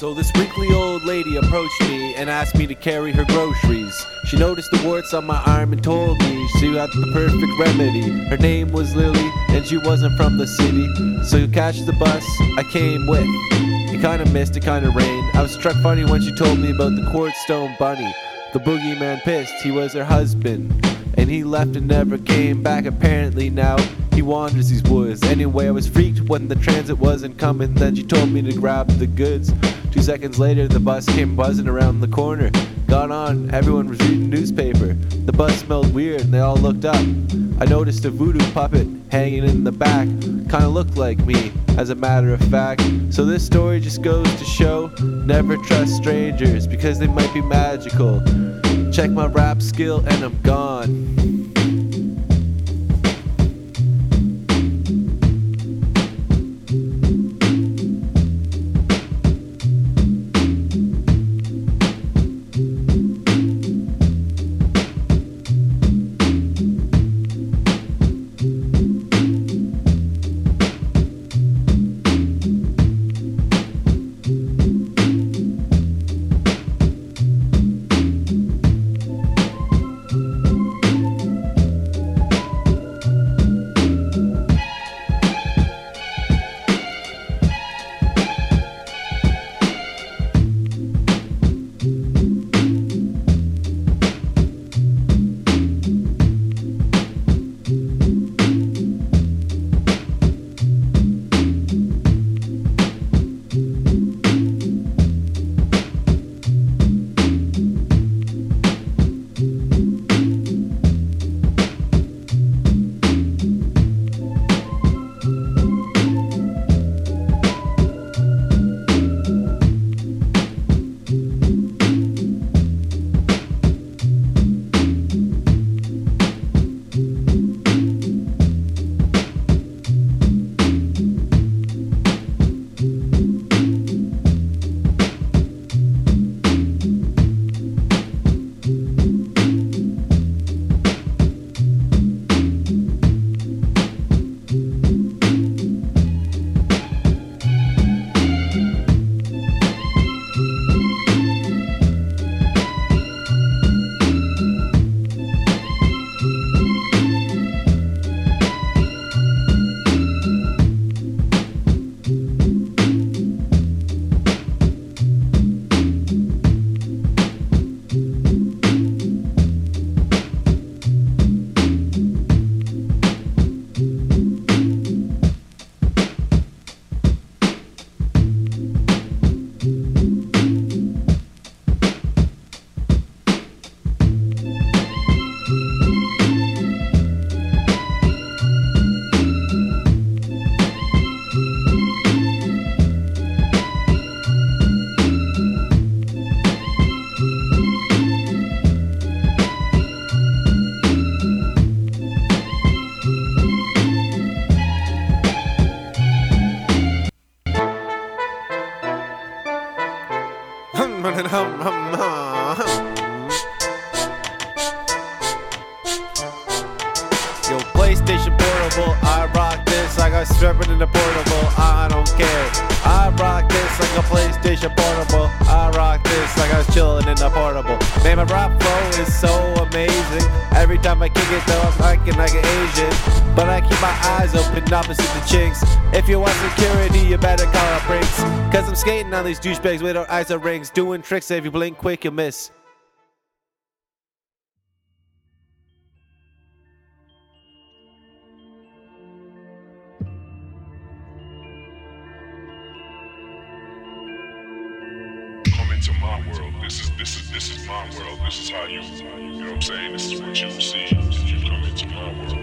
So this wrinkly old lady approached me and asked me to carry her groceries. She noticed the warts on my arm and told me she had the perfect remedy. Her name was Lily and she wasn't from the city. So you catch the bus I came with. It kinda missed, it kinda rained. I was struck funny when she told me about the quartz stone bunny. The boogeyman pissed, he was her husband. And he left and never came back. Apparently now he wanders these woods. Anyway, I was freaked when the transit wasn't coming. Then she told me to grab the goods. Two seconds later, the bus came buzzing around the corner. Got on, everyone was reading newspaper. The bus smelled weird and they all looked up. I noticed a voodoo puppet hanging in the back. Kinda looked like me, as a matter of fact. So this story just goes to show never trust strangers because they might be magical. Check my rap skill and I'm gone. Yo, PlayStation Portable, I rock this like I strapping in a portable. I don't care. I rock this like a PlayStation Portable. Like I was chilling in a portable. Man, my rap flow is so amazing. Every time I kick it, though, I'm acting like an Asian. But I keep my eyes open opposite the chinks. If you want security, you better call up Brinks. Cause I'm skating on these douchebags with our eyes of rings. Doing tricks, if you blink quick, you miss. Into my world. This is this is this is my world. This is how you you know what I'm saying? This is what you see. You come into my world.